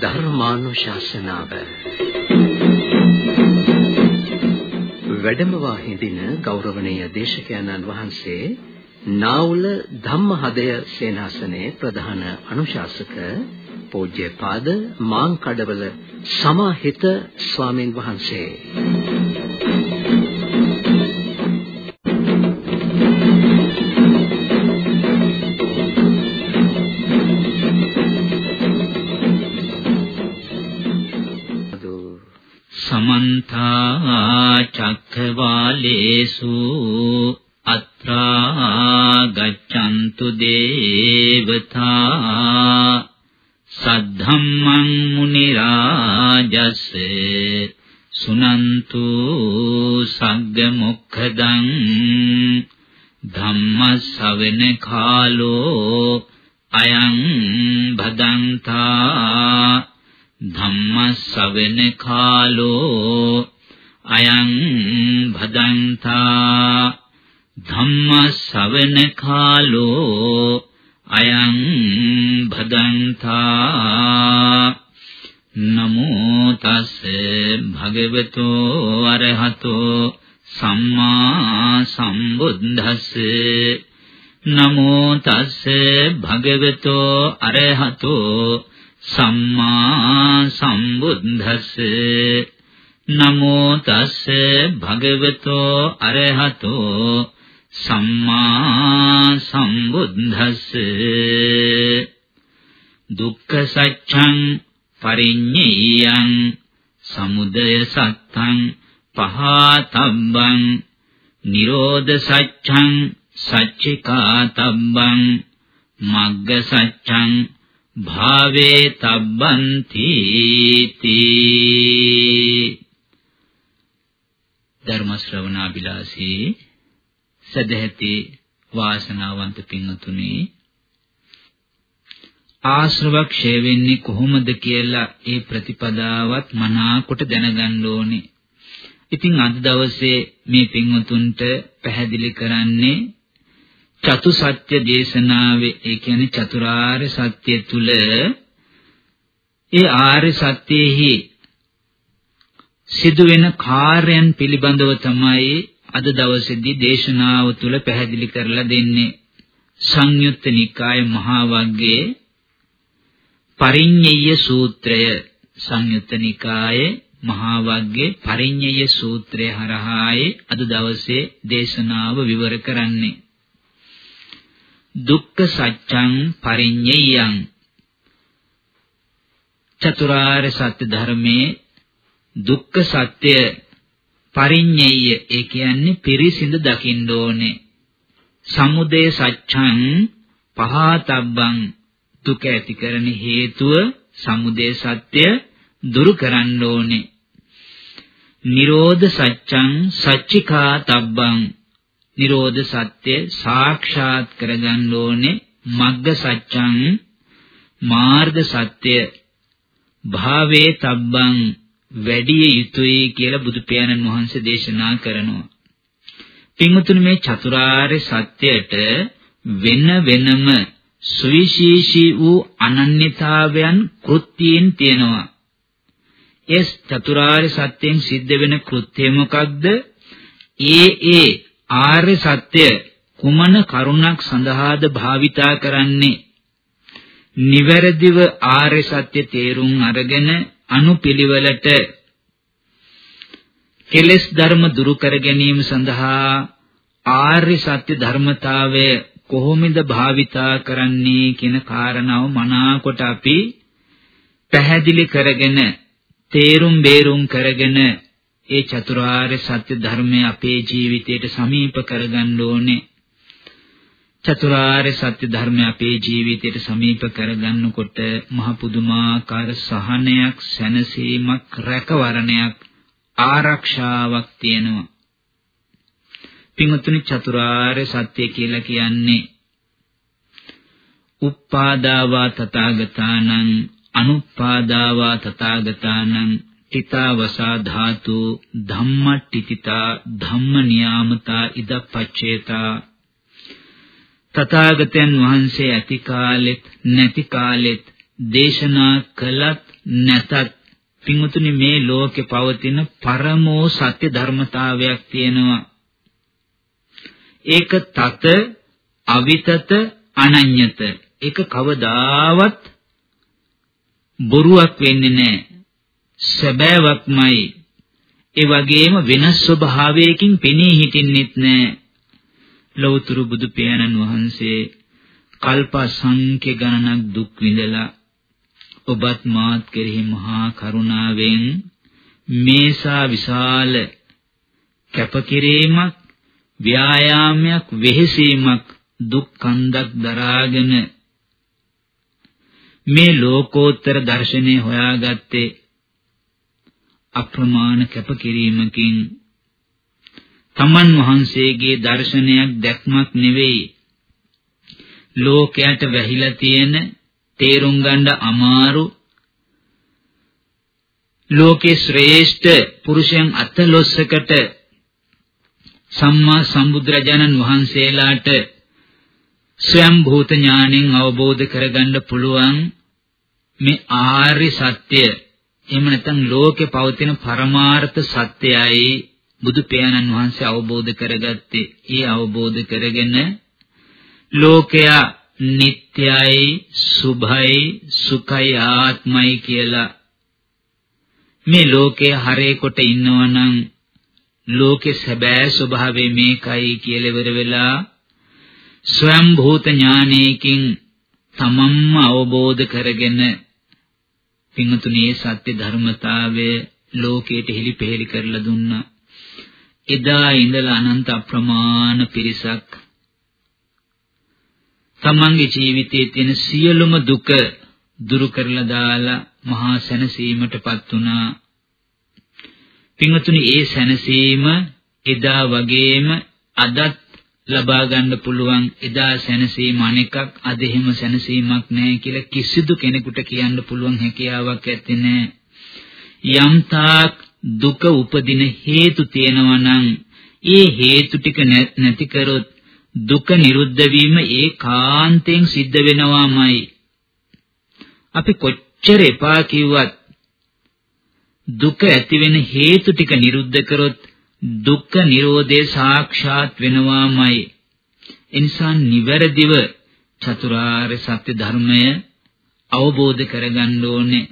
ධර්මානුශාසනාව. වැඩමවා හිඳින ගෞරවනීය දේශකයන්න් වහන්සේ නාවුල ධම්මහදය සේනාසනයේ ප්‍රධාන අනුශාසක පූජ්‍යපාද මාංකඩවල සමාහිත ස්වාමින් වහන්සේ. කාලෝ අයං භදන්තා ධම්ම ශවෙන කාලෝ අයං භදන්තා ධම්ම ශවෙන කාලෝ අයං භදන්තා නමෝ තස් භගවතෝ අරහතෝ සම්මා සම්බුද්දස්ස නමෝ තස් භගවතෝ අරහතෝ සම්මා සම්බුද්දස්ස. නමෝ තස්ස භගවතෝ අරහතෝ සම්මා සම්බුද්දස්ස. දුක්ඛ සත්‍යං පරිඤ්ඤයං සමුදය සත්‍යං පහතබ්බං නිරෝධ සත්‍යං සච්චිකාතබ්බං මග්ග සත්‍යං භාවේ තබ්බන්ති තී ධර්ම ශ්‍රවණාබිලාසී සදැහැති වාසනාවන්ත පින්තුනි ආශ්‍රව ක්ෂය වෙන්නේ කොහොමද කියලා ඒ ප්‍රතිපදාවත් මනාකොට දැනගන්න ඕනේ. ඉතින් අද දවසේ මේ පින්වතුන්ට පැහැදිලි කරන්නේ චතු සත්‍ය දේශනාවේ ඒ කියන්නේ චතුරාර්ය සත්‍ය තුල ඒ ආර්ය සත්‍යෙහි සිදුවෙන කාර්යයන් පිළිබඳව තමයි අද දවසේදී දේශනාව තුල පැහැදිලි කරලා දෙන්නේ. සංයුත්ත නිකාය මහා වග්ගයේ පරිඤ්ඤය සූත්‍රය. සංයුත්ත නිකායේ මහා වග්ගයේ පරිඤ්ඤය සූත්‍රය හරහායි අද දවසේ දේශනාව විවර කරන්නේ. දුක්ඛ සත්‍යං පරිඤ්ඤයං. චතුරාර්ය සත්‍ය ධර්මයේ දුක්ඛ සත්‍ය පරිඤ්ඤය ඒ කියන්නේ පිරිසිඳ දකින්න ඕනේ. සමුදය සත්‍යං පහතබ්බං. දුක ඇති කරන හේතුව සමුදය සත්‍ය දුරු කරන්න ඕනේ. නිරෝධ සත්‍යං සච්චිකාතබ්බං. නිරෝධ සත්‍ය සාක්ෂාත් කරගන්න ඕනේ මග්ග සත්‍යං මාර්ග සත්‍ය භාවේ තබ්බං වැඩි යුතුයි කියලා බුදු පියාණන් වහන්සේ දේශනා කරනවා. පින්වතුනි මේ චතුරාර්ය සත්‍යයට වෙන වෙනම සුවිශේෂී වූ අනන්‍යතාවයන් කෘත්‍යයෙන් තියෙනවා. ඒ චතුරාර්ය සත්‍යයෙන් සිද්ධ වෙන කෘත්‍යය මොකක්ද? ඒ ඒ ආර්ය සත්‍ය කුමන කරුණක් සඳහාද භාවිතා කරන්නේ? නිවැරදිව ආර්ය සත්‍ය තේරුම් අරගෙන අනුපිළිවෙලට කෙලෙස් ධර්ම දුරු කර ගැනීම සඳහා ආර්ය සත්‍ය ධර්මතාවය කොහොමද භාවිතා කරන්නේ කියන කාරණාව මනාකොට අපි පැහැදිලි කරගෙන තේරුම් බේරුම් කරගෙන ඒ චතුරාර්ය සත්‍ය ධර්මය අපේ ජීවිතයට සමීප කරගන්න ඕනේ. චතුරාර්ය සත්‍ය ධර්මය අපේ ජීවිතයට සමීප කරගන්නකොට මහ පුදුමාකාර සහනයක්, සැනසීමක්, රැකවරණයක්, ආරක්ෂාවක් තියෙනවා. පින්වත්නි චතුරාර්ය සත්‍ය කියලා කියන්නේ උප්පාදාවා තථාගතානං අනුප්පාදාවා තථාගතානං ටිතා වසා ධාතු ධම්මට්ටිතිතා ධම්ම නියාමතා ඉදප්පච්චේතා තථාගතයන් වහන්සේ ඇති කාලෙත් නැති කාලෙත් දේශනා කළත් නැතත් පින්වතුනි මේ ලෝකේ පවතින පරමෝ සත්‍ය ධර්මතාවයක් තියෙනවා. ඒක තත අවිතත අනඤ්‍යත. ඒක කවදාවත් බොරුවක් වෙන්නේ නැහැ. සැබෑවක්මයි ඒ වගේම වෙනස් ස්වභාවයකින් පෙනී හිටින්නෙත් නැහැ ලෞතර බුදු පියාණන් වහන්සේ කල්ප සංඛ්‍ය ගණනක් දුක් විඳලා ඔබත් මාත් කෙරෙහි මහා කරුණාවෙන් මේසා විශාල කැපකිරීමක් ව්‍යායාමයක් වෙහෙසීමක් දුක් කන්දක් දරාගෙන මේ ලෝකෝත්තර දර්ශනය හොයාගත්තේ අප්‍රමාණ කැපකිරීමකින් තමන් වහන්සේගේ දර්ශනයක් දැක්මක් නෙවෙයි. ලෝකයට වැහිලා තියෙන තේරුම් ගන්න අමාරු ලෝකේ ශ්‍රේෂ්ඨ පුරුෂයන් අතලොස්සකට සම්මා සම්බුදුරජාණන් වහන්සේලාට ස්වයං භූත ඥාණයෙන් අවබෝධ කරගන්න පුළුවන් මේ ආර්ය සත්‍ය එහෙම නැත්නම් ලෝකේ පවතින පරමාර්ථ සත්‍යයයි බුදු පියාණන් වහන්සේ අවබෝධ කරගත්තේ. ඒ අවබෝධ කරගෙන ලෝකයා නිට්ටයයි සුභයි සුඛයි ආත්මයි කියලා මේ ලෝකයේ හරේ කොට ඉන්නවනම් ලෝකේ සැබෑ ස්වභාවය මේකයි කියලා ඉවර වෙලා ස්වයං භූත ඥානයකින් තමන්ම අවබෝධ කරගෙන පින්තුනේ සත්‍ය ධර්මතාවය ලෝකයට හෙළිපෙහෙළි කරලා දුන්නා. එදා ඉඳලා අනන්ත අප්‍රමාණ පිරිසක් තමන්ගේ ජීවිතයේ තියෙන සියලුම දුක දුරු කරලා දාලා මහා සැනසීමටපත් වුණා. පින්වතුනි ඒ සැනසීම එදා වගේම අදත් ලබා ගන්න පුළුවන් එදා සැනසීම අනෙකක් අද එහෙම සැනසීමක් නැහැ කියලා කිසිදු කෙනෙකුට කියන්න පුළුවන් හැකියාවක් ඇත්තේ නැහැ. යම් තාක් දුක උපදින හේතු තියෙනවා නම් ඒ හේතු ටික නැති කරොත් දුක නිරුද්ධ වීම ඒකාන්තයෙන් සිද්ධ වෙනවාමයි. අපි කොච්චර එපා කිව්වත් දුක ඇති වෙන හේතු ටික නිරුද්ධ කරොත් දුක්ඛ නිරෝධය සාක්ෂාත් වෙනවාමයි. එනිසා නිවැරදිව චතුරාර්ය සත්‍ය ධර්මය අවබෝධ කරගන්න ඕනේ.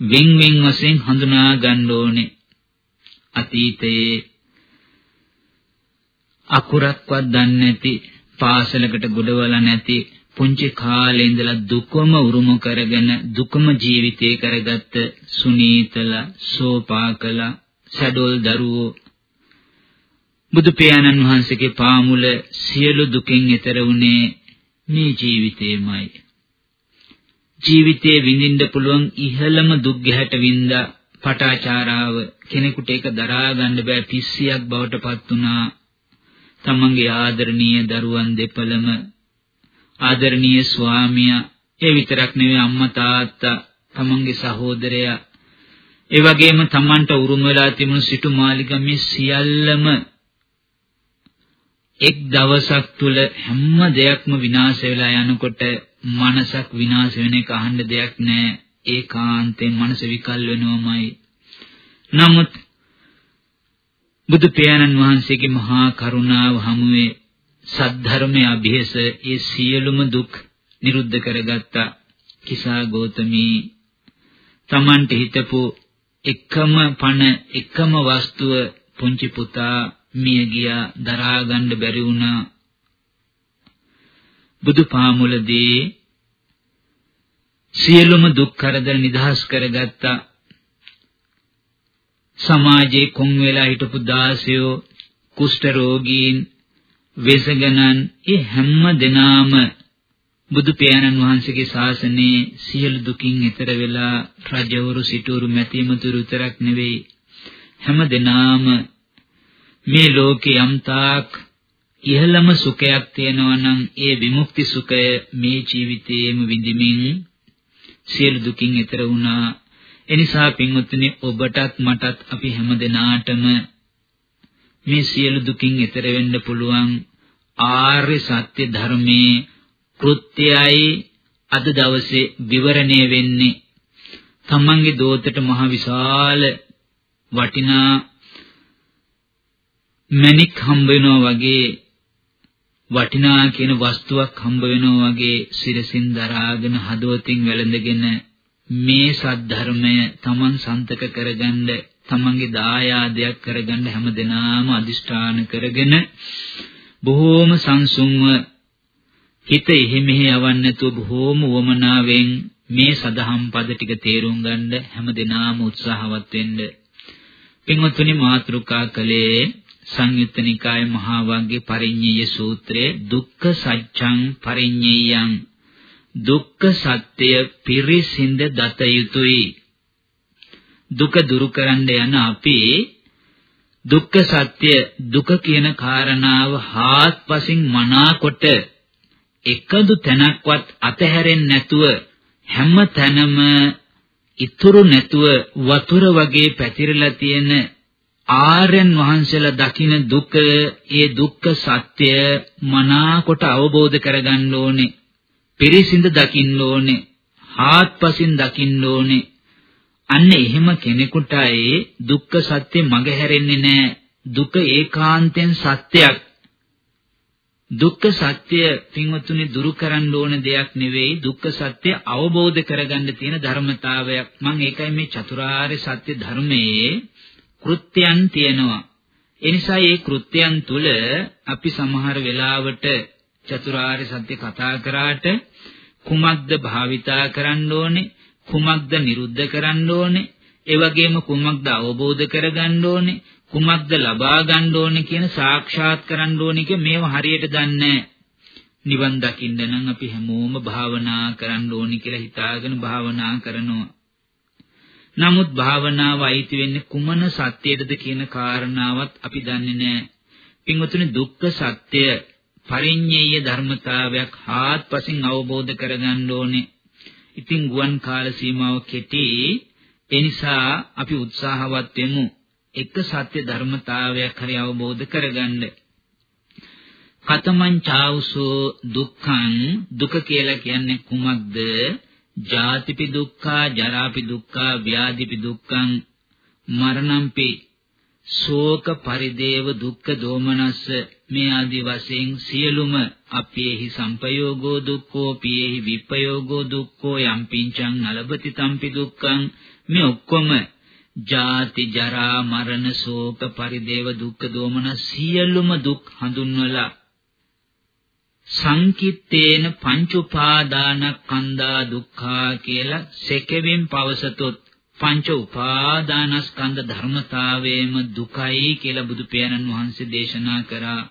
වෙන් වෙන් වශයෙන් හඳුනා ගන්න ඕනේ. අතීතයේ අකුරක්වත් දන්නේ නැති පාසලකට ගොඩවලා නැති පුංචි කාලේ ඉඳලා දුකම උරුම කරගෙන දුකම ජීවිතේ කරගත්ත සුනීතල සෝපාකල සඩොල් දරුවෝ බුදු පියාණන් වහන්සේගේ පාමුල සියලු දුකින් එතර වුණේ මේ ජීවිතේමයි. ජීවිතේ විඳින්න පුළුවන් ඉහළම දුක් ගැහැට වින්දා පටාචාරාව කෙනෙකුට ඒක දරා ගන්න බෑ පිස්සියක් බවට පත් වුණා. තමන්ගේ ආදරණීය දරුවන් දෙපළම ආදරණීය ස්වාමියා ඒ විතරක් නෙවෙයි අම්මා තාත්තා තමන්ගේ සහෝදරයා ඒ වගේම තමන්ට උරුම වෙලා තිබුණු සිටු මාලිගමේ සියල්ලම එක් දවසක් තුල හැම දෙයක්ම විනාශ වෙලා යනකොට මනසක් විනාශ වෙන එක අහන්න දෙයක් නැහැ ඒකාන්තයෙන් මනස විකල් වෙනවමයි. නමුත් බුදු පියාණන් වහන්සේගේ මහා කරුණාව හමුවේ සද්ධර්මයේ અભේස ඒ සියලුම දුක් නිරුද්ධ කරගත්තා කිසා ගෞතමී. තමන්ට හිතපු එකම පණ එකම වස්තුව පුංචි පුතා මිය ගියා දරා ගන්න බැරි වුණා. බුදු පාමුලදී සියලුම දුක් කරදර නිදහස් කරගත්තා. සමාජයේ කොන් වෙලා හිටපු දාසයෝ කුෂ්ඨ රෝගීන් වෙසගනන් ඒ හැම දෙනාම බුදු පියාණන් වහන්සේගේ ශාසනයේ සියලු දුකින් එතර වෙලා රජවරු සිටුරු මැතිමතුරු විතරක් නෙවෙයි හැම දෙනාම මේ ලෝකේ යම්තාක් ඉහළම සුඛයක් තියෙනවා නම් ඒ විමුක්ති සුඛය මේ ජීවිතයේම විඳිමින් සියලු දුකින් එතර වුණා. එනිසා පින්වත්නි ඔබටත් මටත් අපි හැමදෙනාටම මේ සියලු දුකින් එතර වෙන්න පුළුවන් ආර්ය සත්‍ය ධර්මයේ කෘත්‍යයයි අද දවසේ විවරණය වෙන්නේ තමන්ගේ දෝතට මහ විශාල වටිනා මණික් හම්බ වෙනවා වගේ වටිනා කියන වස්තුවක් හම්බ වෙනවා වගේ සිරසින් දරාගෙන හදවතින් වැළඳගෙන මේ සද්ධර්මය තමන් සන්තක කරගන්න තමන්ගේ දායාදයක් කරගන්න හැමදෙනාම අදිෂ්ඨාන කරගෙන බොහෝම සංසුන්ව හිත එහෙ යවන්නේ නැතුව බොහෝම වමනාවෙන් මේ සදහම් පද ටික තේරුම් ගන්න හැමදෙනාම උත්සාහවත් වෙන්න. පින්වත්නි මාතෘකා කලේ සංයුත්ත නිකාය මහා වග්ගේ පරිඤ්ඤය සූත්‍රයේ දුක්ඛ සත්‍යං පරිඤ්ඤයං දුක්ඛ සත්‍ය පිරිසිඳ දත යුතුයි. දුක දුරු කරන්න යන අපි දුක්ඛ සත්‍ය දුක කියන කාරණාව හාත්පසින් මනාකොට එකදු තැනක්වත් අතහැරෙන්නේ නැතුව හැම තැනම ඉතුරු නැතුව වතුර වගේ පැතිරලා තියෙන ආර්යයන් වහන්සේලා දකින දුක ඒ දුක්ඛ සත්‍ය මනාකොට අවබෝධ කරගන්න ඕනේ. පිරිසිඳ දකින්න ඕනේ. හාත්පසින් දකින්න ඕනේ. අන්න එහෙම කෙනෙකුටයි දුක්ඛ සත්‍ය මගහැරෙන්නේ නැහැ දුක ඒකාන්තයෙන් සත්‍යයක්. දුක්ඛ සත්‍ය පින්වතුනි දුරු කරන්න ඕන දෙයක් නෙවෙයි. දුක්ඛ සත්‍ය අවබෝධ කරගන්න තියෙන ධර්මතාවයක්. මම ඒකයි මේ චතුරාර්ය සත්‍ය ධර්මයේ කෘත්‍යයන් තියෙනවා. එනිසා මේ කෘත්‍යයන් තුල අපි සමහර වෙලාවට චතුරාර්ය සත්‍ය කතා කරාට කුමක්ද භාවිතා කරන්න ඕනේ? කුමක්ද නිරුද්ධ කරන්න ඕනේ? ඒ වගේම කුමක්ද අවබෝධ කරගන්න ඕනේ? කුමක්ද ලබා ගන්න ඕනේ කියන සාක්ෂාත් කරන්න ඕනේ කිය මේව හරියට දන්නේ නිවන් දකින්න නම් අපි හැමෝම භාවනා කරන්න ඕනේ කියලා හිතාගෙන භාවනා කරනවා. නමුත් භාවනාව අයිති වෙන්නේ කුමන සත්‍යයටද කියන කාරණාවත් අපි දන්නේ නැහැ. පින්වතුනි දුක්ඛ සත්‍ය පරිඤ්ඤය ධර්මතාවයක් හාත්පසින් අවබෝධ කරගන්න ඕනේ. ඉතින් ගුවන් කාල සීමාව කෙටි. ඒ නිසා අපි උත්සාහවත් වෙමු. එක සත්‍ය ධර්මතාවයක් හරි අවබෝධ කරගන්න. කතමං චාවසෝ දුක්ඛං දුක කියලා කියන්නේ කුමක්ද? ජාතිපි දුක්ඛා, ජරාපි දුක්ඛා, ව්‍යාධිපි දුක්ඛං, මරණම්පි. ශෝක පරිදේව දුක්ඛ දෝමනස්ස. මේ ආදි වශයෙන් සියලුම අපේහි සංපයෝගෝ දුක්ඛෝ පියේහි විපයෝගෝ දුක්ඛෝ යම් පිංචං නලබති තම්පි දුක්ඛං. මේ ඔක්කොම ජාති ජරා මරණ ශෝක පරිදේව දුක්ඛ දෝමන සියලුම දුක් හඳුන්වලා සංකිට්ඨේන පංච උපාදානස්කන්ධා දුක්ඛා කියලා සෙකෙවින් පවසතොත් පංච උපාදානස්කන්ධ ධර්මතාවයේම දුකයි කියලා බුදු පියාණන් වහන්සේ දේශනා කරා.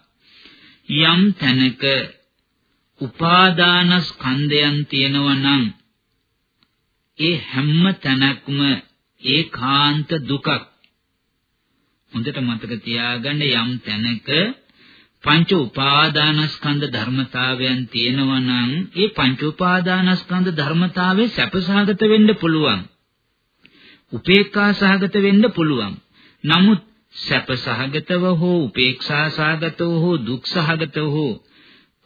යම් තැනක උපාදානස්කන්ධයන් තියෙනවා නම් ඒ හැම තැනක්ම ඒකාන්ත දුකක්. හොඳට මතක තියාගන්න යම් තැනක පංච උපාදානස්කන්ධ ධර්මතාවයන් තියෙනවා නම් ඒ පංච උපාදානස්කන්ධ ධර්මතාවයේ සැපසහගත වෙන්න පුළුවන්. උපේක්ඛා සහගත වෙන්න පුළුවන්. නමුත් සැපසහගතව හෝ උපේක්ෂා සහගතව හෝ දුක් සහගතව හෝ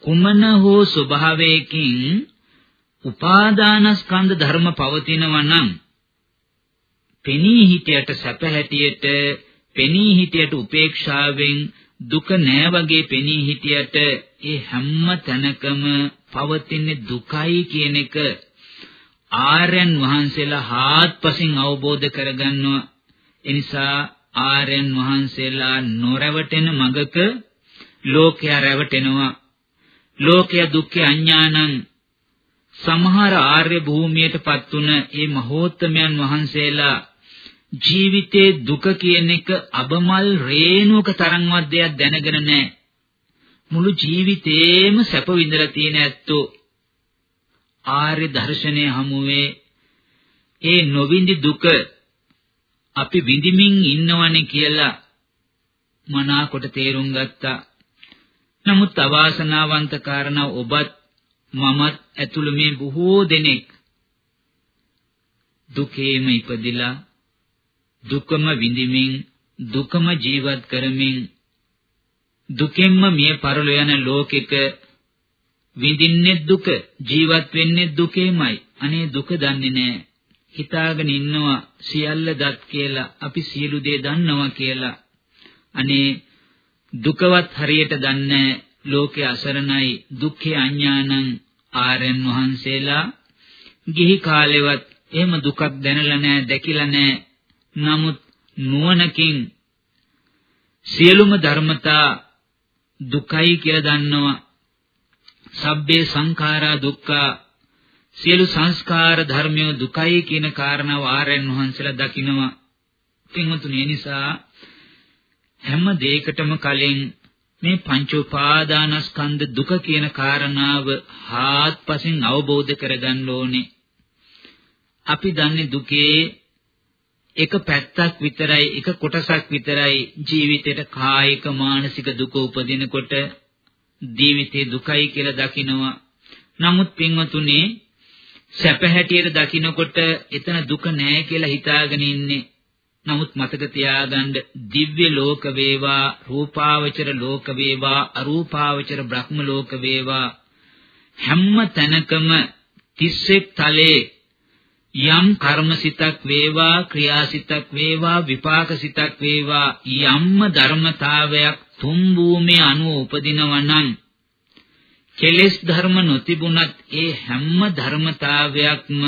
කුමන හෝ ස්වභාවයකින් උපාදානස්කන්ධ ධර්ම පවතිනවා නම් පෙනී හිටියට සැප හැටියට පෙනී හිටියට උපේක්ෂාවෙන් දුක නෑ වගේ පෙනී හිටියට ඒ හැම තැනකම පවතින දුකයි කියන එක ආර්යයන් වහන්සේලා හාත්පසින් අවබෝධ කරගන්නවා. එනිසා ආර්යයන් වහන්සේලා නොරැවටෙන මගක ලෝකයා රැවටෙනවා. ලෝකයා දුක්ඛ අඥානං සමහර ආර්ය භූමියටපත් වුණ ඒ මහෝත්තමයන් වහන්සේලා ජීවිතේ දුක කියන එක අබමල් රේණුවක තරම්වත් දෙයක් දැනගෙන නැහැ. මුළු ජීවිතේම සැප විඳලා තියෙන ඇත්තෝ ආර්ය දර්ශනයේ හමුවේ ඒ නොවිඳි දුක අපි විඳිමින් ඉන්නවනේ කියලා මනාකොට තේරුම් ගත්තා. නමුත් අවාසනාවන්ත කාරණා ඔබත් මමත් ඇතුළු මේ බොහෝ දෙනෙක් දුකේම ඉපදිලා දුකම විඳිමින් දුකම ජීවත් කරමින් දුකෙන්ම මිය පරලෝ යන ලෝකෙක විඳින්නේ දුක ජීවත් වෙන්නේ දුකේමයි. අනේ දුක දන්නේ නැහැ හිතාගෙන ඉන්නවා සියල්ල දත් කියලා අපි සියලු දේ දන්නවා කියලා. අනේ දුකවත් හරියට දන්නේ ලෝකේ අසරණයි. දුක්ඛේ අඥානං ආරයන් වහන්සේලා. ගිහි කාලෙවත් එහෙම දුකක් දැනලා නැහැ දැකිලා නැහැ නමුත් නුවණකින් සියලුම ධර්මතා දුකයි කියලා දන්නවා සබ්බේ සංඛාරා දුක්ඛා සියලු සංස්කාර ධර්මය දුකයි කියන කාරණාව ආරයන් වහන්සේලා දකිනවා. පින්වතුනි නිසා හැම දෙයකටම කලින් මේ පංච උපාදානස්කන්ධ දුක කියන කාරණාව හාත්පසින් අවබෝධ කරගන්න ඕනේ. අපි දන්නේ දුකේ එක පැත්තක් විතරයි එක කොටසක් විතරයි ජීවිතේට කායික මානසික දුක උපදිනකොට ජීවිතේ දුකයි කියලා දකිනවා. නමුත් පින්වතුනි සැප හැටියට දකිනකොට එතන දුක නෑ කියලා හිතාගෙන ඉන්නේ. නමුත් මතක තියාගන්න දිව්‍ය ලෝක වේවා, රූපාවචර ලෝක වේවා, අරූපාවචර බ්‍රහ්ම ලෝක වේවා හැම තැනකම තිස්සෙක් තලේ යම් කර්මසිතක් වේවා, ක්‍රියාසිතක් වේවා, විපාකසිතක් වේවා යම්ම ධර්මතාවයක් තුන් භූමිය අනුව උපදිනවා නම් කෙලෙස් ධර්ම නොතිබුණත් ඒ හැම ධර්මතාවයක්ම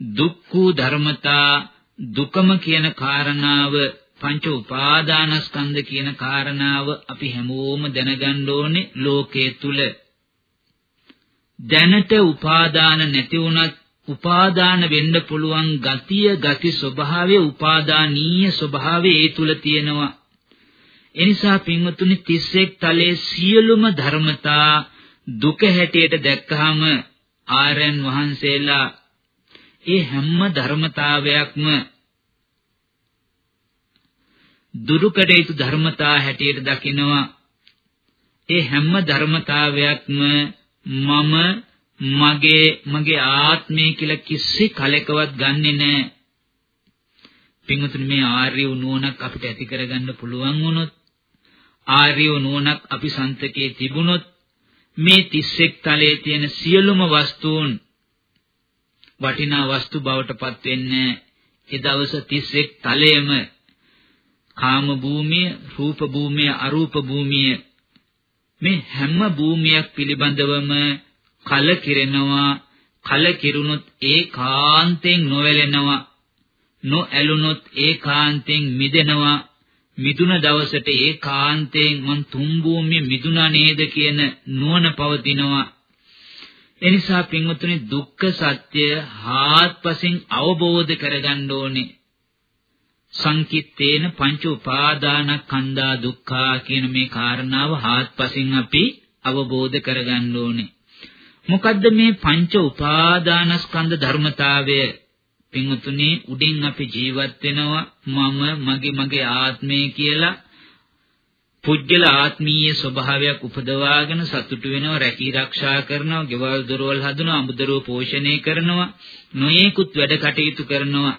දුක්ඛ ධර්මතා දුකම කියන කාරණාව පංච උපාදානස්කන්ධ කියන කාරණාව අපි හැමෝම දැනගන්න ඕනේ ලෝකයේ තුල. දැනට උපාදාන නැති වුණත් උපාදාන වෙන්න පුළුවන් ගතිය ගති ස්වභාවය උපාදානීය ස්වභාවය ඒ තුල තියෙනවා. එනිසා පින්වතුනි 31 තලයේ සියලුම ධර්මතා දුක හැටියට දැක්කහම ආරයන් වහන්සේලා ඒ හැම ධර්මතාවයක්ම දුරුකඩ යුතු ධර්මතා හැටියට දකිනවා. ඒ හැම ධර්මතාවයක්ම මම මගේ මගේ ආත්මය කියලා කිසි කලකවත් ගන්නෙ නෑ. පින්වතුනි මේ ආර්ය නුවණක් අපිට ඇති කරගන්න පුළුවන් වුණොත් ආර්ය නුවණක් අපි සන්තකේ තිබුණොත් මේ 31 තලයේ තියෙන සියලුම වස්තුන් වටිනා වස්තු බවට පත් වෙන්නේ ඒ දවස් 31 තලයේම. කාම භූමිය, රූප භූමිය, අරූප භූමිය. මේ හැම භූමියක් පිළිබඳවම කලකිරෙනවා කලකිරුණොත් ඒකාන්තයෙන් නොවැළෙනවා නොඇලුනොත් ඒකාන්තයෙන් මිදෙනවා. මිදුන දවසට ඒකාන්තයෙන් මං තුන් භූමිය මිදුනා නේද කියන නුවණ පවතිනවා. එනිසා පින්වතුනි දුක්ඛ සත්‍ය හාත්පසින් අවබෝධ කරගන්න ඕනේ. සංකිට්ඨේන පංච උපාදානස්කන්ධා දුක්ඛා කියන මේ කාරණාව හාත්පසින් අපි අවබෝධ කරගන්න ඕනේ. මොකද්ද මේ පංච උපාදානස්කන්ධ ධර්මතාවය? පින්වතුනි උඩින් අපි ජීවත් වෙනවා මම මගේ මගේ ආත්මය කියලා. පුජ්‍යල ආත්මීය ස්වභාවයක් උපදවාගෙන සතුටු වෙනවා රැකී ආරක්ෂා කරනවා ගෙවල් දොරවල් හදනවා අමුදරුව පෝෂණය කරනවා නොයේකුත් වැඩ කටයුතු කරනවා.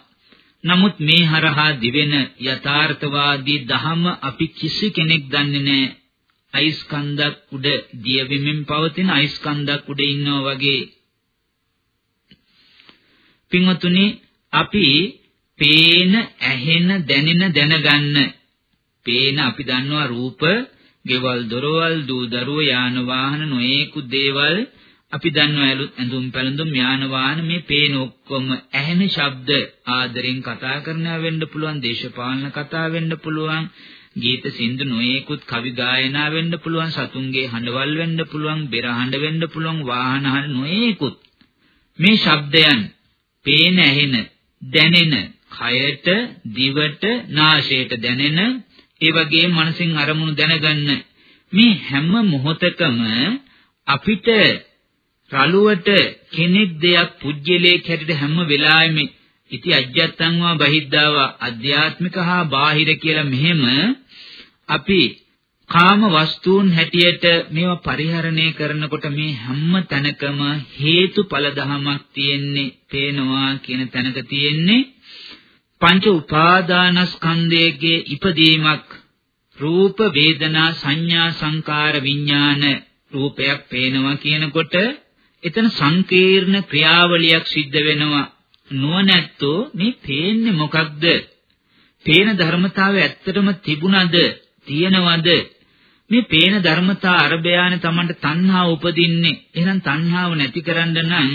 නමුත් මේ හරහා දිවෙන යථාර්ථවාදී ධහම අපි කිසි කෙනෙක් දන්නේ නැහැ. අයිස්කන්ධක් උඩ දියවිමින් පවතින අයිස්කන්ධක් උඩ ඉන්නවා වගේ. පින්වතුනි අපි පේන, ඇහෙන, දැනෙන, දැනගන්න. පේන අපි දන්නවා රූප, ගෙවල්, දොරවල්, දූ දරුවෝ, යාන වාහන නොයේකුත් දේවල්. අපි දන්නවා ඇඳුම් පැළඳුම් යාන වාහන මේ පේන ඔක්කොම ඇහෙන ශබ්ද ආදරෙන් කතා කරනවා වෙන්න පුළුවන් දේශපාලන කතා වෙන්න පුළුවන්. ගීත සින්දු නොයේකුත් කවි ගායනා වෙන්න පුළුවන් සතුන්ගේ හඬවල් වෙන්න පුළුවන් බෙර හඬ වෙන්න පුළුවන් වාහන හඬ නොයේකුත්. මේ ශබ්දයන් පේන ඇහෙන දැනෙන කයට දිවට නාසයට දැනෙන ඒ වගේම මනසින් අරමුණු දැනගන්න. මේ හැම මොහොතකම අපිට රළුවට කෙනෙක් දෙයක් පුජ්‍යලේ කැටිට හැම වෙලාවෙම ඉති අජ්ජත්තං වා බහිද්ධාව අධ්‍යාත්මික හා බාහිර කියලා මෙහෙම අපි කාම වස්තුන් හැටියට මේවා පරිහරණය කරනකොට මේ හැම තැනකම හේතුඵල ධමයක් තියෙන්නේ පේනවා කියන තැනක තියෙන්නේ පංච උපාදානස්කන්ධයේ ඉපදීමක්. රූප වේදනා සංඥා සංකාර විඥාන රූපයක් පේනවා කියනකොට එතන සංකීර්ණ ක්‍රියාවලියක් සිද්ධ වෙනවා. නුවණැත්තෝ මේ පේන්නේ මොකක්ද? පේන ධර්මතාවය ඇත්තටම තිබුණද? තියෙනවද? මේ පේන ධර්මතා අරබයානේ Tamanට තණ්හාව උපදින්නේ. එහෙනම් තණ්හාව නැති කරන්න නම්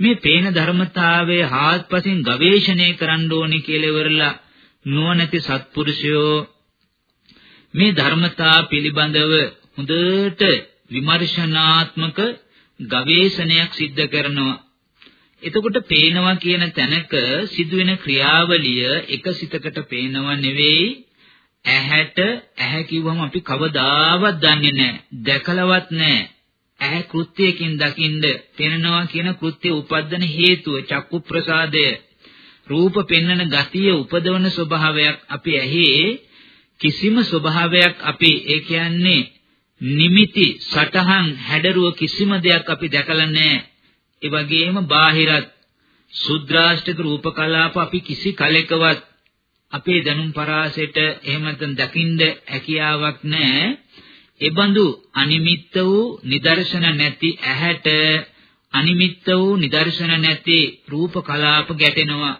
මේ පේන ධර්මතාවයේ හාත්පසින් ගවේෂණය කරන්න ඕනේ කියලා ඉවරලා නුවණැති සත්පුරුෂයෝ මේ ධර්මතා පිළිබඳව හොඳට විමර්ශනාත්මක ගවේෂණයක් සිද්ධ කරනවා. එතකොට පේනවා කියන තැනක සිදුවෙන ක්‍රියාවලිය එක සිතකට පේනව නෙවෙයි. ඇහැට ඇහැ කිව්වම අපි කවදාවත් දන්නේ නැහැ. දැකලවත් නැහැ. ඇහැ කෘත්‍යයෙන් දකින්ද පෙනෙනවා කියන කෘත්‍ය උපද්දන හේතුව චක්කු ප්‍රසාදය රූප පෙන්වන ගතිය උපදවන ස්වභාවයක් අපි ඇහි කිසිම ස්වභාවයක් අපි ඒ කියන්නේ නිමිති සටහන් හැඩරුව කිසිම දෙයක් අපි දැකලා නැහැ. ඒ වගේම බාහිරත් සුද්‍රාෂ්ටක රූප කලාප අපි කිසි කලෙකවත් අපේ දැනුම් පරාසයට එහෙම නැත්නම් දකින්න හැකියාවක් නැහැ. එබඳු අනිමිත්ත වූ නිදර්ශන නැති ඇහැට අනිමිත්ත වූ නිදර්ශන නැති රූප කලාප ගැටෙනවා.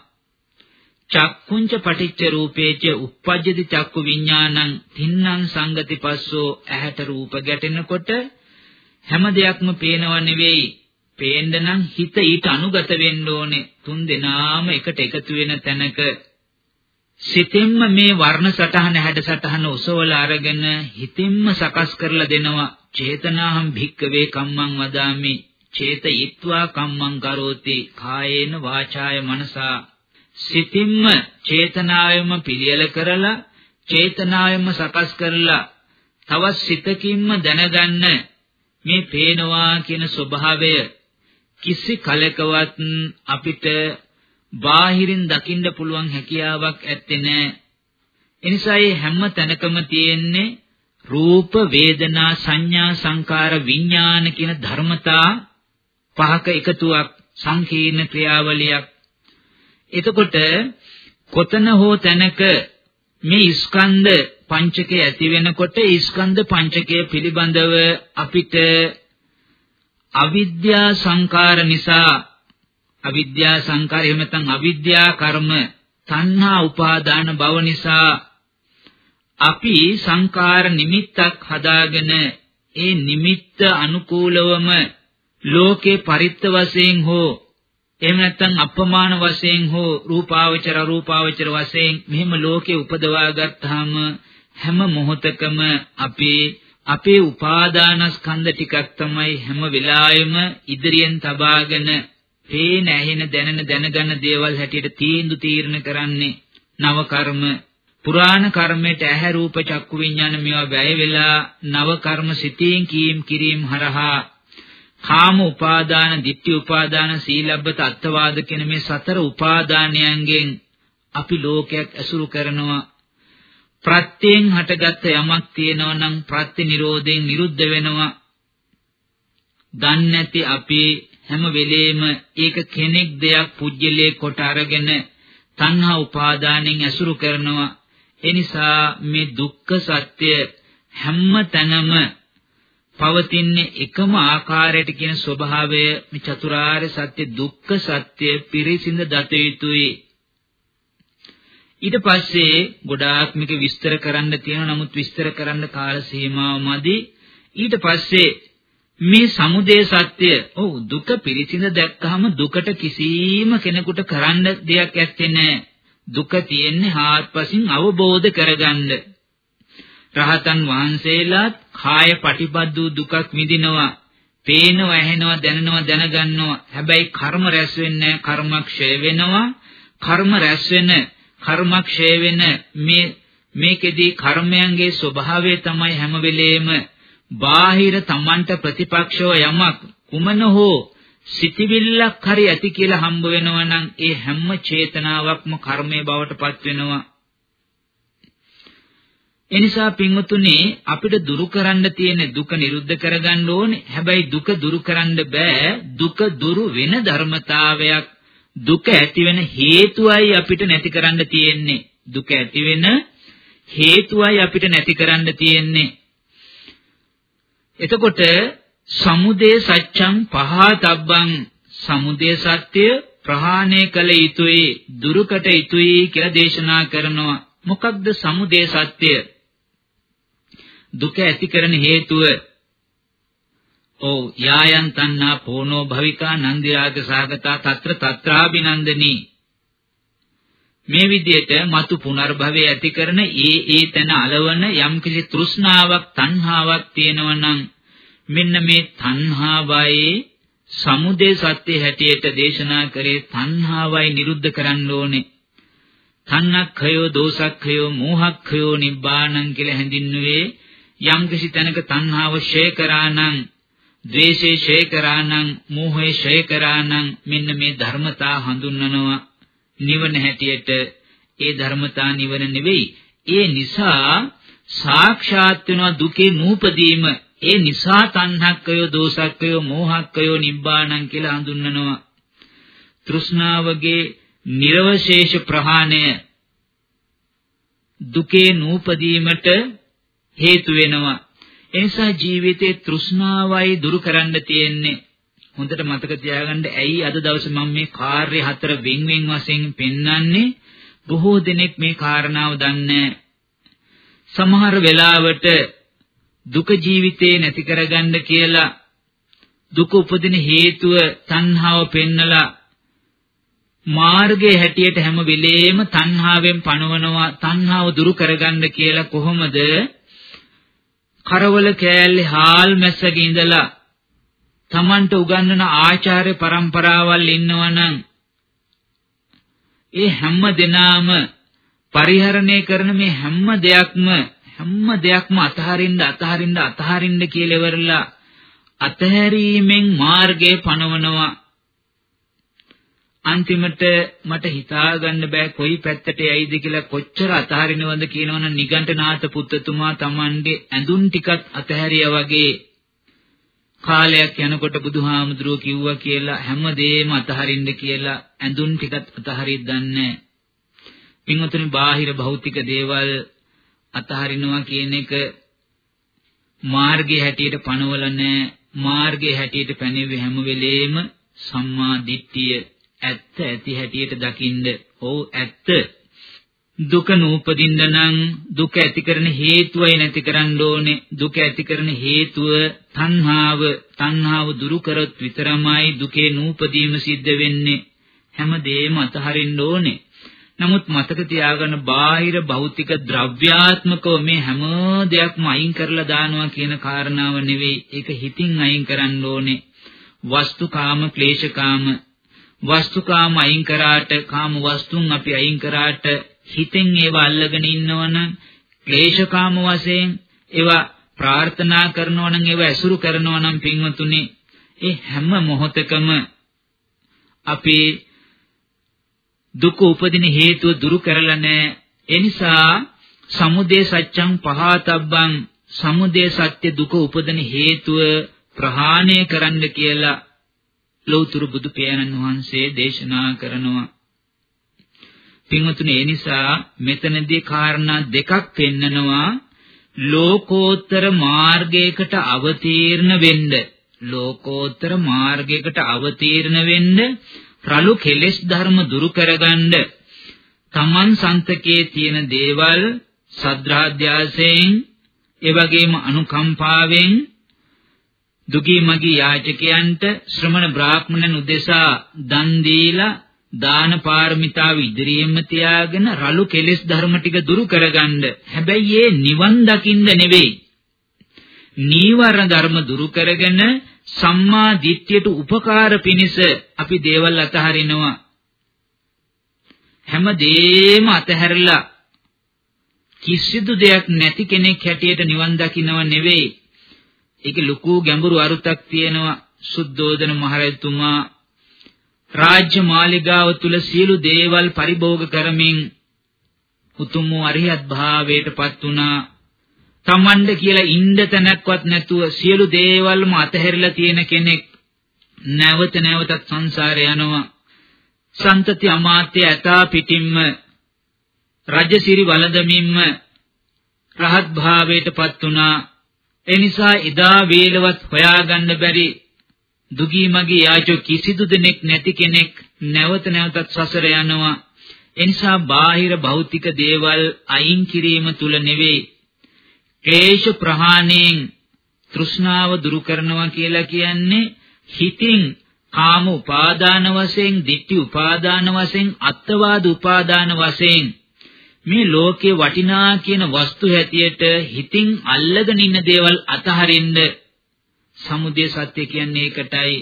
චක්කුංච පටිච්ච රූපේච uppajjati චක්කු විඥානං තින්නම් සංගති පස්සෝ ඇහැට රූප ගැටෙනකොට හැම දෙයක්ම පේනව නෙවෙයි පේන්න නම් හිත ඊට අනුගත වෙන්න ඕනේ තුන් දෙනාම එකට එකතු වෙන තැනක සිතින්ම මේ වර්ණ සටහන හැඩ සටහන උසවලා අරගෙන හිතින්ම සකස් කරලා දෙනවා. චේතනාහම් භික්කවේ කම්මං වදාමි. චේතයිත්වා කම්මං කරෝති. කායේන වාචාය මනසා. සිතින්ම චේතනාවෙම පිළියෙල කරලා චේතනාවෙම සකස් කරලා තවත් සිතකින්ම දැනගන්න මේ පේනවා කියන ස්වභාවය. කිසි කලකවත් අපිට බාහිරින් දකින්න පුළුවන් හැකියාවක් ඇත්තේ නැහැ. එනිසා මේ හැම තැනකම තියෙන්නේ රූප වේදනා සංඥා සංකාර විඥාන කියන ධර්මතා පහක එකතුවක් සංකීර්ණ ක්‍රියාවලියක් එතකොට කොතන හෝ තැනක මේ ස්කන්ධ පංචකය ඇති වෙනකොට ස්කන්ධ පංචකය පිළිබඳව අපිට අවිද්‍යා සංකාර නිසා අවිද්‍යා සංකාර එහෙම නැත්නම් අවිද්‍යා කර්ම තණ්හා උපාදාන භව නිසා අපි සංකාර නිමිත්තක් හදාගෙන ඒ නිමිත්ත අනුකූලවම ලෝකේ පරිත්ත වශයෙන් හෝ එහෙම නැත්නම් අපමාන වශයෙන් හෝ රූපාවචර රූපාවචර වශයෙන් මෙහෙම ලෝකේ උපදවා ගත්තාම හැම මොහොතකම අපේ අපේ උපාදානස්කන්ධ ටිකක් තමයි හැම වෙලාවෙම ඉදිරියෙන් තබාගෙන පේන ඇහෙන දැනෙන දැනගන්න දේවල් හැටියට තීන්දු තීරණ කරන්නේ නව කර්ම පුරාණ කර්මයට ඇහැ රූප චක්කු විඥාන මේවා වැය වෙලා නව කර්ම සිතීන් කීම් කිරීම හරහා කාම උපාදාන, ditthi උපාදාන, සීලබ්බත අත්වාද කියන මේ සතර උපාදානයන්ගෙන් අපි ලෝකයක් ඇසුරු කරනවා. ප්‍රත්‍යයෙන් හටගත්ත යමක් තියෙනවා නම් ප්‍රත්‍ය නිරෝධයෙන් නිරුද්ධ වෙනවා. දන්නේ නැති අපි හැම වෙලේම ඒක කෙනෙක් දෙයක් පුජ්‍යලයේ කොට අරගෙන තණ්හා උපාදානෙන් ඇසුරු කරනවා. එනිසා මේ දුක්ඛ සත්‍ය හැම තැනම පවතින්නේ එකම ආකාරයට කියන ස්වභාවය මේ චතුරාර්ය සත්‍ය දුක්ඛ සත්‍ය පිරිසිඳ දත යුතුයි. ඊට පස්සේ ගොඩාක් මේක විස්තර කරන්න තියෙනවා. නමුත් විස්තර කරන්න කාල සීමාව මදි. ඊට පස්සේ මේ සමුදය සත්‍ය ඔව් දුක පිරිසිඳ දැක්කහම දුකට කිසිම කෙනෙකුට කරන්න දෙයක් ඇත්තේ නැහැ දුක තියෙන්නේ හාත්පසින් අවබෝධ කරගන්න රහතන් වහන්සේලාත් කාය පටිපද්දු දුකක් විඳිනවා. පේනවා, ඇහෙනවා, දැනෙනවා, දැනගන්නවා. හැබැයි කර්ම රැස් වෙන්නේ කර්මක්ෂය වෙනවා. කර්ම රැස් වෙන, කර්මක්ෂය වෙන මේ මේකෙදී කර්මයන්ගේ ස්වභාවය තමයි හැම වෙලේම බාහිර තමන්ට ප්‍රතිපක්ෂව යමක් කුමන හෝ සිටිවිල්ලක් හරි ඇති කියලා හම්බ වෙනවා නම් ඒ හැම චේතනාවක්ම කර්මයේ බවට පත් වෙනවා එනිසා පින්වතුනි අපිට දුරු කරන්න තියෙන දුක නිරුද්ධ කරගන්න ඕනේ. හැබැයි දුක දුරු කරන්න බෑ. දුක දුරු වෙන ධර්මතාවයක් දුක ඇති වෙන හේතුවයි අපිට නැති කරන්න තියෙන්නේ. දුක ඇති වෙන හේතුවයි අපිට නැති කරන්න තියෙන්නේ. එතකොට සමුදේ සත්‍යං පහතබ්බං සමුදේ සත්‍ය ප්‍රහාණය කළ යුතුයි දුරුකට යුතුයි කියලා දේශනා කරනවා. මොකක්ද සමුදේ සත්‍ය? දුක ඇති කරන හේතුව ඔව් යායන් තණ්හා පෝනෝ භවිකා නන්දි රාග සාගතා తත්‍ර తත්‍රාබිනන්දනී මේ විදිහට మతు පුනර්භවය ඇති කරන ඒ ඒ තන అలවන යම්කිසි තෘෂ්ණාවක් තණ්හාවක් තියෙනවනම් මෙන්න මේ තණ්හාවයි සමුදේ සත්‍ය හැටියට දේශනා කරේ තණ්හාවයි නිරුද්ධ කරන්න ඕනේ. තණ්හක්ඛයෝ දෝසක්ඛයෝ මෝහක්ඛයෝ නිබ්බාණං කියලා හැඳින්නුවේ යම්කිසි තැනක තණ්හාව ෂේ කරානම් ද්වේෂේ ෂේ කරානම් මෝහේ ෂේ කරානම් මෙන්න මේ ධර්මතා හඳුන්වනවා. නිවන හැටියට ඒ ධර්මතා නිවන නෙවෙයි. ඒ නිසා සාක්ෂාත් වෙනවා දුකේ නූපදීම. ඒ නිසා තණ්හක්කයෝ දෝසක්කයෝ මෝහක්කයෝ නිබ්බාණං කියලා හඳුන්වනවා. තෘෂ්ණාවගේ නිර්වශේෂ ප්‍රහාණය දුකේ නූපදීමට හේතු වෙනවා. එනිසා ජීවිතේ තෘෂ්ණාවයි දුරු කරන්න තියෙන්නේ. හොඳට මතක තියාගන්න ඇයි අද දවසේ මම මේ කාර්ය හතර වෙන් වෙන් වශයෙන් පෙන්වන්නේ? බොහෝ දෙනෙක් මේ කාරණාව දන්නේ සමහර වෙලාවට දුක ජීවිතේ නැති කරගන්න කියලා දුක උපදින හේතුව තණ්හාව පෙන්නලා මාර්ගයේ හැටියට හැම වෙලේම තණ්හාවෙන් පණවනවා තණ්හාව දුරු කරගන්න කියලා කොහොමද? කරවල කෑල්ලේ හාල් මැස්සක ඉඳලා Tamanට උගන්වන ආචාර්ය પરම්පරාවල් ඉන්නවනම් ඒ හැම දිනාම පරිහරණය කරන මේ හැම දෙයක්ම හැම දෙයක්ම අතහරින්න අතහරින්න අතහරින්න කියලා ඉවරලා අතහැරීමෙන් මාර්ගය පනවනවා. අන්තිමට මට හිතා ගන්න බෑ කොයි පැත්තට යයිද කියලා කොච්චර අතහරිනවද කියනවනම් නිගණ්ඨනාථ පුත්තුමා Tamande ඇඳුම් ටිකත් අතහැරියා වගේ කාලයක් යනකොට බුදුහාමුදුරුවෝ කිව්වා කියලා හැමදේම අතහරින්න කියලා ඇඳුම් ටිකත් අතහරින්න දන්නේ පින්වතුනි බාහිර භෞතික දේවල් අතහරිනවා කියන එක මාර්ගයේ හැටියට පනවල නැහැ. මාර්ගයේ හැටියට පැනෙන්නේ හැම වෙලේම සම්මා දිට්ඨිය ඇත්ත ඇති හැටියට දකින්න. ඔව් ඇත්ත. දුක නූපදින්න නම් දුක ඇති කරන හේතුවයි නැති කරන්න ඕනේ. දුක ඇති කරන හේතුව තණ්හාව. තණ්හාව දුරු කරොත් විතරමයි දුකේ නූපදීම සිද්ධ වෙන්නේ. හැමදේම අතහරින්න ඕනේ. නමුත් මතක තියාගන්න බාහිර භෞතික ද්‍රව්‍යාත්මකව මේ හැම දෙයක්ම අයින් කරලා දානවා කියන කාරණාව නෙවෙයි. ඒක හිතින් අයින් කරන්න ඕනේ. වස්තුකාම ක්ලේශකාම වස්තුකාම අයින් කරාට කාම වස්තුන් අපි අයින් කරාට හිතෙන් ඒවා අල්ලගෙන ඉන්නවනම් ක්ලේශකාම වශයෙන් ඒවා ප්‍රාර්ථනා කරනවා නම් ඒවා ඇසුරු කරනවා නම් පින්වතුනි ඒ හැම මොහොතකම අපි දුක උපදින හේතුව දුරු කරලා නැහැ. ඒ නිසා සමුදේ සත්‍යං පහතබ්බං සමුදේ සත්‍ය දුක උපදින හේතුව ප්‍රහාණය කරන්න කියලා ලෞතර බුදු පියාණන් වහන්සේ දේශනා කරනවා. පින්වතුනි ඒ නිසා මෙතනදී කාරණා දෙකක් පෙන්නනවා. ලෝකෝත්තර මාර්ගයකට අවතීර්ණ වෙන්න. ලෝකෝත්තර මාර්ගයකට අවතීර්ණ වෙන්න රළු කෙලෙස් ධර්ම දුරු කරගන්න. තමන් සන්තකයේ තියෙන දේවල් සද්‍රාධ්‍යාසයෙන් ඒ වගේම අනුකම්පාවෙන් දුගී මගී යාචකයන්ට ශ්‍රමණ බ්‍රාහ්මණන් උදෙසා දන් දීලා දාන පාරමිතාව ඉදිරියෙම තියාගෙන රළු කෙලෙස් ධර්ම ටික දුරු කරගන්න. හැබැයි ඒ නිවන් දකින්න නෙවෙයි. නීවරණ ධර්ම දුරු කරගෙන සම්මා දිට්ඨියට උපකාර පිණිස අපි දේවල් අතහරිනවා. හැම දෙයක්ම අතහැරලා කිසිදු දෙයක් නැති කෙනෙක් හැටියට නිවන් දකින්නව නෙවෙයි. ඒකේ ලুকু ගැඹුරු අරුතක් තියෙනවා. සුද්ධෝදන මහරජතුමා රාජ්‍ය මාලිගාව තුල සියලු දේවල් පරිභෝග කරමින් උතුම් වූ අරිහත් භාවයට පත් වුණා. තමන්ඩ කියලා ඉන්න තැනක්වත් නැතුව සියලු දේවල්ම අතහැරලා තියෙන කෙනෙක් නැවත නැවතත් සංසාරේ යනවා. සන්තති අමාත්‍ය ඇතා පිටින්ම රජසිරි වළඳමින්ම රහත් භාවයටපත් වුණා. එනිසා එදා වේලවත් හොයාගන්න බැරි දුගී මගේ යාචෝ කිසිදු දෙනෙක් නැති කෙනෙක් නැවත නැවතත් සසර යනවා. එනිසා බාහිර භෞතික දේවල් අයින් කිරීම තුල නෙවෙයි ක්ලේශ ප්‍රහාණයෙන් තෘෂ්ණාව දුරු කරනවා කියලා කියන්නේ හිතින් කාම උපාදාන වශයෙන්, ditthi උපාදාන වශයෙන්, අත්වාද උපාදාන වශයෙන් මේ ලෝකේ වටිනා කියන වස්තු හැටියට හිතින් අල්ලගෙන ඉන්න දේවල් අතහරින්න සමුදය සත්‍ය කියන්නේ ඒකටයි.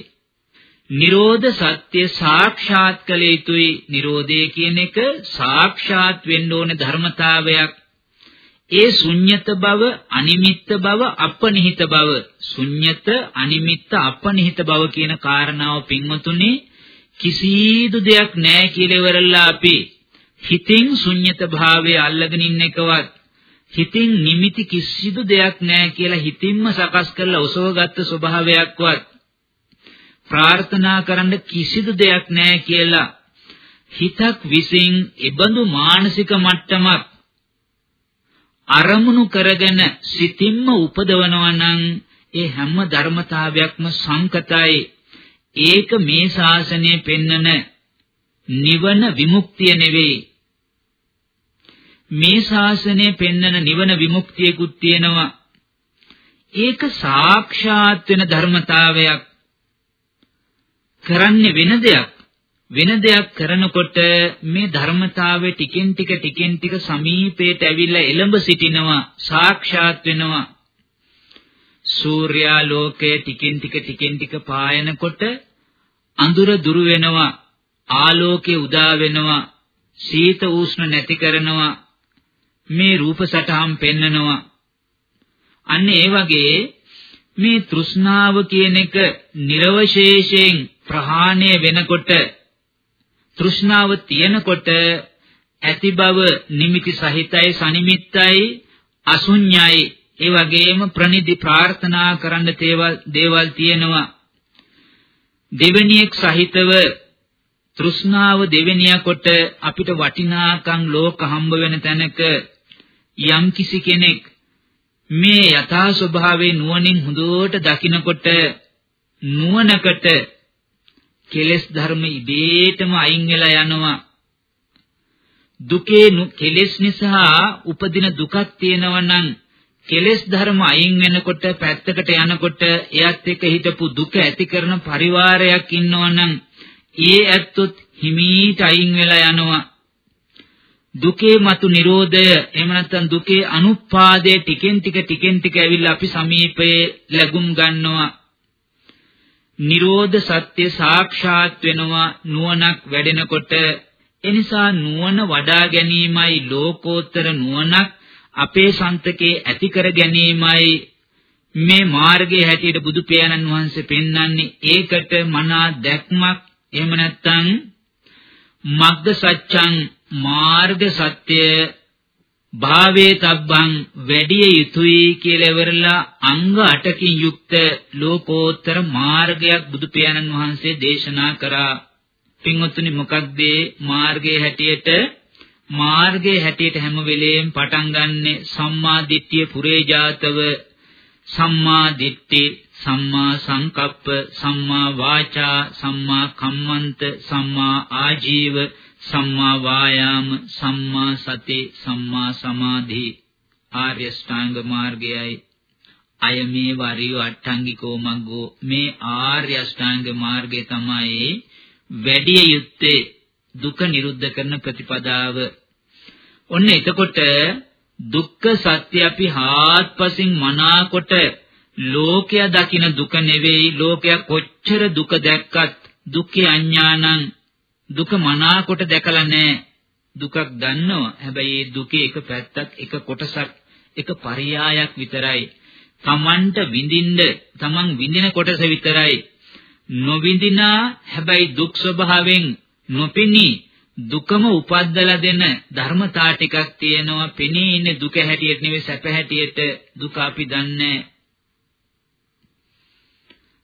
නිරෝධ සත්‍ය සාක්ෂාත් කළ යුතුයි. නිරෝධය කියන එක සාක්ෂාත් වෙන්න ඕන ධර්මතාවයක්. ඒ ශුන්්‍යත බව, අනිමිත්ත බව, අපනිහිත බව, ශුන්්‍යත, අනිමිත්ත, අපනිහිත බව කියන කාරණාව පින්වතුනි කිසිදු දෙයක් නැහැ කියලා ඉවරලා අපි හිතින් ශුන්්‍යත භාවයේ අල්ලගෙන ඉන්න එකවත් හිතින් නිමිති කිසිදු දෙයක් නැහැ කියලා හිතින්ම සකස් කරලා ඔසවගත්තු ස්වභාවයක්වත් ප්‍රාර්ථනා කරන්න කිසිදු දෙයක් නැහැ කියලා හිතක් විසින් ඉබඳු මානසික මට්ටමක් අරමුණු කරගෙන සිතින්ම උපදවනවා නම් ඒ හැම ධර්මතාවයක්ම සංකතයි. ඒක මේ ශාසනය පෙන්නන නිවන විමුක්තිය නෙවෙයි. මේ ශාසනය පෙන්නන නිවන විමුක්තියකුත් තියෙනවා. ඒක සාක්ෂාත් වෙන ධර්මතාවයක්. කරන්නේ වෙන දෙයක්. වෙන දෙයක් කරනකොට මේ ධර්මතාවය ටිකෙන් ටික ටිකෙන් ටික සමීපයට ඇවිල්ලා එළඹ සිටිනවා සාක්ෂාත් වෙනවා. සූර්යා ලෝකයේ ටිකෙන් ටික ටිකෙන් ටික පායනකොට අඳුර දුරු වෙනවා ආලෝකේ උදා වෙනවා සීත උෂ්ණ නැති කරනවා. මේ රූප සටහන් පෙන්නනවා. අන්න ඒ වගේ මේ තෘෂ්ණාව කියන එක නිර්වශේෂයෙන් ප්‍රහාණය වෙනකොට තෘෂ්ණාව තියෙනකොට ඇති බව නිමිති සහිතයි සනිමිත්තයි අසුඤ්ඤයි. ඒ වගේම ප්‍රනිදි ප්‍රාර්ථනා කරන්න දේවල් තියෙනවා. දෙවෙනියෙක් සහිතව තෘෂ්ණාව දෙවෙනියා කොට අපිට වටිනාකම් ලෝක හම්බ වෙන තැනක යම් කිසි කෙනෙක් මේ යථා ස්වභාවයේ නුවණින් හොඳට දකිනකොට නුවණකට කෙලෙස් ධර්ම ඉබේටම අයින් වෙලා යනවා. දුකේ කෙලෙස් නිසා උපදින දුකක් තියෙනවා නම් කෙලෙස් ධර්ම අයින් වෙනකොට පැත්තකට යනකොට එයත් එක්ක හිටපු දුක ඇති කරන පරිවාරයක් ඉන්නවා නම් ඒ ඇත්තොත් හිමීට අයින් වෙලා යනවා. දුකේ මතු නිරෝධය එහෙම නැත්නම් දුකේ අනුපාදයේ ටිකෙන් ටික ටිකෙන් ටික ඇවිල්ලා අපි සමීපයේ ලැබුම් ගන්නවා. නිරෝධ සත්‍ය සාක්ෂාත් වෙනවා නුවණක් වැඩෙනකොට. එනිසා නුවණ වඩා ගැනීමයි ලෝකෝත්තර නුවණක්. අපේ සන්තකේ ඇති කර ගැනීමයි මේ මාර්ගයේ හැටියට බුදු පියාණන් වහන්සේ පෙන්වන්නේ. ඒකට මනා දැක්මක් එහෙම නැත්නම් මග්ග සත්‍යං මාර්ග සත්‍ය භාවේ තබ්බං වැඩිය යුතුයි කියලා ඉවරලා අංග 8කින් යුක්ත ලෝකෝත්තර මාර්ගයක් බුදු පියාණන් වහන්සේ දේශනා කරා. පින්වත්නි මොකක්ද මාර්ගයේ හැටියට මාර්ගයේ හැටියට හැම වෙලෙම පටන් ගන්නෙ සම්මා දිට්ඨිය පුරේජාතව සම්මා දිට්ඨි සම්මා සංකප්ප සම්මා වාචා සම්මා කම්මන්ත සම්මා ආජීව සම්මා වායාම සම්මා සති සම්මා සමාධි ආර්ය ශ්‍රාංග මාර්ගයයි. අය මේ වරිය අට්ඨංගිකෝ මග්ගෝ. මේ ආර්ය ශ්‍රාංග මාර්ගය තමයි වැඩි යුත්තේ දුක නිරුද්ධ කරන ප්‍රතිපදාව. ඔන්න එතකොට දුක්ඛ සත්‍ය අපි හාත්පසින් මනාකොට ලෝකයා දකින දුක නෙවෙයි. ලෝකයා කොච්චර දුක දැක්කත් දුක්ඛේ අඥානං දුක මනාකොට දැකලා නැහැ. දුකක් දන්නවා. හැබැයි ඒ දුකේ එක පැත්තක් එක කොටසක් එක පරයායක් විතරයි. Tamanට විඳින්න Taman විඳින කොටස විතරයි. නොවිඳිනා හැබැයි දුක් ස්වභාවයෙන් නොපෙනී දුකම උපද්දලා දෙන ධර්මතා ටිකක් තියෙනවා. පෙනී ඉන්නේ දුක හැටියට නෙවෙයි සැප හැටියට දුක අපි දන්නේ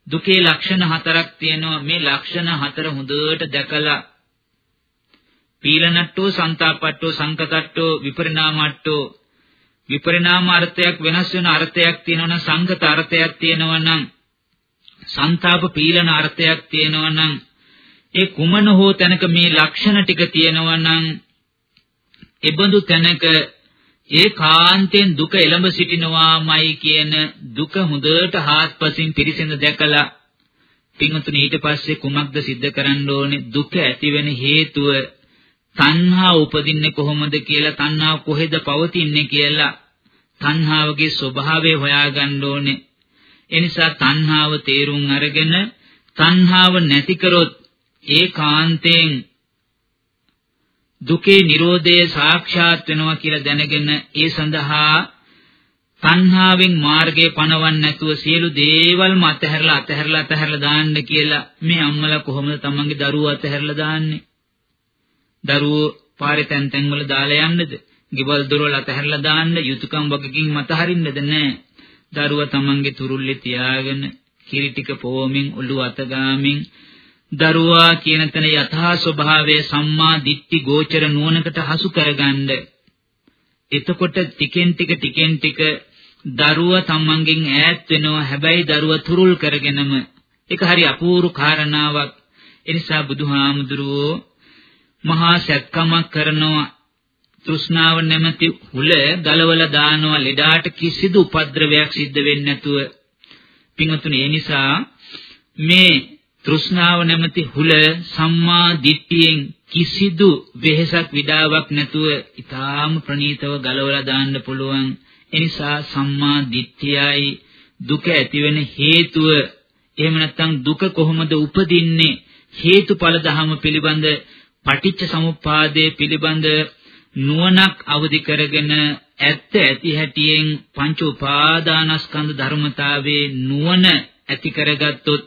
දුකේ ලක්ෂණ හතරක් තියෙනවා. මේ ලක්ෂණ හතර හොඳට දැකලා පීලනට්ටෝ, සංతాපට්ටෝ, සංකතට්ටෝ, විපරිණාමට්ටෝ විපරිණාම අර්ථයක් වෙනස් වෙන අර්ථයක් තියෙනවනම් සංගත අර්ථයක් තියෙනවනම් සංతాප පීලන අර්ථයක් තියෙනවනම් ඒ කුමන හෝ තැනක මේ ලක්ෂණ ටික තියෙනවනම් එබඳු තැනක ඒකාන්තයෙන් දුක එළඹ සිටිනවාමයි කියන දුක හොඳට හාත්පසින් පිරිසිඳ දැකලා පින්වතුනි ඊට පස්සේ කුමක්ද සිද්ධ කරන්න ඕනේ? දුක ඇති වෙන හේතුව තණ්හා උපදින්නේ කොහොමද කියලා තණ්හාව කොහෙද පවතින්නේ කියලා තණ්හාවගේ ස්වභාවය හොයාගන්න ඕනේ. එනිසා තණ්හාව තේරුම් අරගෙන තණ්හාව නැති කරොත් ඒකාන්තයෙන් දුකේ Nirodhe සාක්ෂාත් වෙනවා කියලා දැනගෙන ඒ සඳහා තණ්හාවෙන් මාර්ගය පනවන්න නැතුව සියලු දේවල්ම අතහැරලා අතහැරලා අතහැරලා දාන්න කියලා මේ අම්මලා කොහොමද තමන්ගේ දරුවෝ අතහැරලා දාන්නේ? දරුවෝ පාරේ තැන් තැන් වල දාලා යන්නද? ගෙවල් දොරවල් අතහැරලා දාන්න යුතුයකම් වගකින් මත හරින්නද නැහැ. දරුවා තමන්ගේ තුරුල්ලේ තියාගෙන කිරි ටික පොවමින් ඔළුව අතගාමින් දරුවා කියන තැන යථා ස්වභාවයේ සම්මා දිට්ඨි ගෝචර නුවණකට හසු කරගන්න. එතකොට ටිකෙන් ටික ටිකෙන් ටික දරුවා තමන්ගෙන් ඈත් වෙනවා. හැබැයි දරුවා තුරුල් කරගෙනම ඒක හරි අපූර්ව කාරණාවක්. එනිසා බුදුහාමුදුරුවෝ මහා සැත්කමක් කරනවා. තෘෂ්ණාව නැමැති හුල ගලවලා දානවා. ලෙඩාට කිසිදු උපද්‍රවයක් සිද්ධ වෙන්නේ නැතුව. පින්වතුනි ඒ නිසා මේ තෘෂ්ණාව නැමැති හුල සම්මා දිට්ඨියෙන් කිසිදු වෙහෙසක් විඩාවක් නැතුව ඊටාම ප්‍රණීතව ගලවලා දාන්න පුළුවන්. එනිසා සම්මා දිට්ඨියයි දුක ඇතිවෙන හේතුව. එහෙම නැත්නම් දුක කොහොමද උපදින්නේ? හේතුඵල ධහම පිළිබඳ පටිච්ච සමුප්පාදයේ පිළිබඳ නුවණක් අවදි කරගෙන ඇත්ත ඇති හැටියෙන් පංච උපාදානස්කන්ධ ධර්මතාවයේ නුවණ ඇති කරගත්තොත්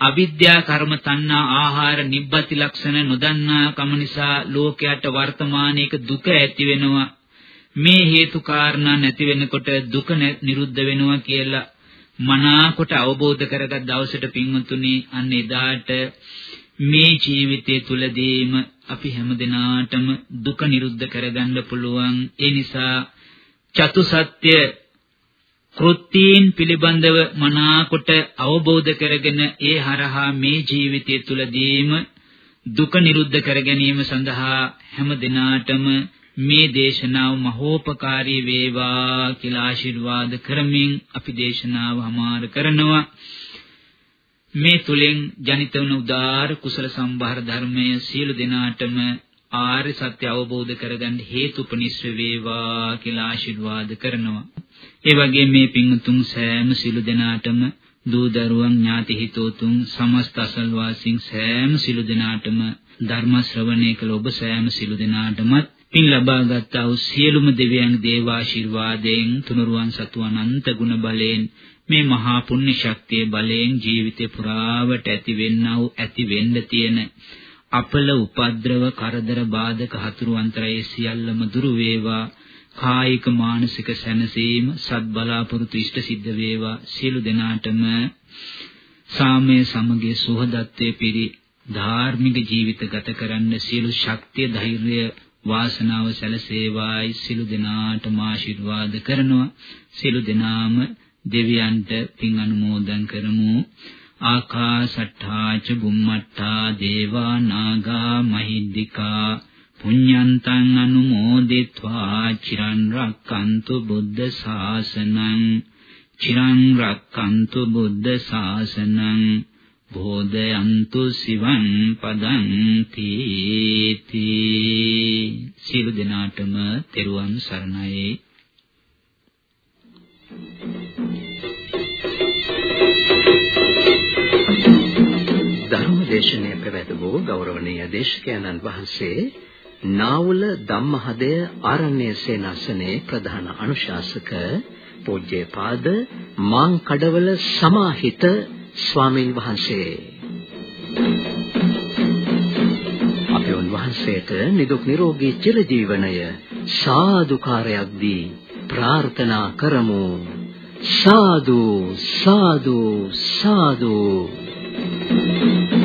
අවිද්‍යා කර්ම තණ්හා ආහාර නිබ්බති ලක්ෂණ නොදන්නා කම නිසා ලෝකයට වර්තමානයේක දුක ඇති වෙනවා. මේ හේතු කාරණා නැති වෙනකොට දුක නිරුද්ධ වෙනවා කියලා මනාකොට අවබෝධ කරගත් දවසට පින්වතුනි අන්න එදාට මේ ජීවිතය තුලදීම අපි හැමදිනාටම දුක නිරුද්ධ කරගන්න පුළුවන්. ඒ නිසා චතුසත්‍ය කෘත්‍යීන් පිළිබඳව මනාකොට අවබෝධ කරගෙන ඒ හරහා මේ ජීවිතය තුලදීම දුක නිරුද්ධ කර ගැනීම සඳහා හැම දිනාටම මේ දේශනාව මහෝපකාරී වේවා කියලා ආශිර්වාද කරමින් අපි දේශනාව හමාර කරනවා. මේ තුලින් ජනිත වන උදාාර කුසල සම්භාර ධර්මය සියලු දෙනාටම ආර්ය සත්‍ය අවබෝධ කරගන්න හේතුපනිස්ස වේවා කියලා ආශිර්වාද කරනවා. ඒ වගේ මේ පින්තුන් සෑම සියලු දෙනාටම දූ දරුවන් ඥාති හිතෝතුන් සමස්ත අසල්වාසීන් සෑම සියලු දෙනාටම ධර්ම ශ්‍රවණය කළ ඔබ සෑම සියලු දෙනාටමත් පින් ලබාගත් වූ සියලුම දෙවියන් දේවාශිර්වාදයෙන් තුනුරුවන් සතු අනන්ත ගුණ බලයෙන් මේ මහා පුණ්‍ය ශක්තිය බලයෙන් ජීවිතේ පුරාවට ඇති වෙන්නා වූ ඇති වෙන්න තියෙන අපල උපද්‍රව කරදර බාධක හතුරු අන්තරයේ සියල්ලම දුරු වේවා. කායික මානසික සැනසීම සත් බලාපොරොත්තු ඉෂ්ට සිද්ධ වේවා. සියලු දෙනාටම සාමය සමගිය සුහදත්වයේ පිරි ධාර්මික ජීවිත ගත කරන්න සියලු ශක්තිය ධෛර්යය වාසනාව සැලසේවායි සියලු දෙනාටම ආශිර්වාද කරනවා. සියලු දෙනාම දෙවියන්ට පින් අනුමෝදන් කරමු ආකාශට්ඨාච බුම්මට්ඨා දේවා නාග මහිද්దికා පුඤ්ඤන්තං අනුමෝදිත्वा චිරන් රක්칸තු බුද්ධ ශාසනං චිරන් රක්칸තු බුද්ධ ශාසනං බෝධයන්තු සිවං පදං තීති සියලු දෙනාටම තෙරුවන් සරණයි Thank you. ධර්මදේශනය පැවැත් වූ ගෞරවනීය දේශකයන්න් වහන්සේ නාවුල ධම්මහදය ආරණ්‍ය සේනාසනේ ප්‍රධාන අනුශාසක පූජ්‍යපාද මාං කඩවල සමාහිත ස්වාමීන් වහන්සේ වහන්සේට නිදුක් නිරෝගී චිරජීවනය සාදුකාරයක් දී ප්‍රාර්ථනා කරමු සාදු සාදු සාදු Thank you.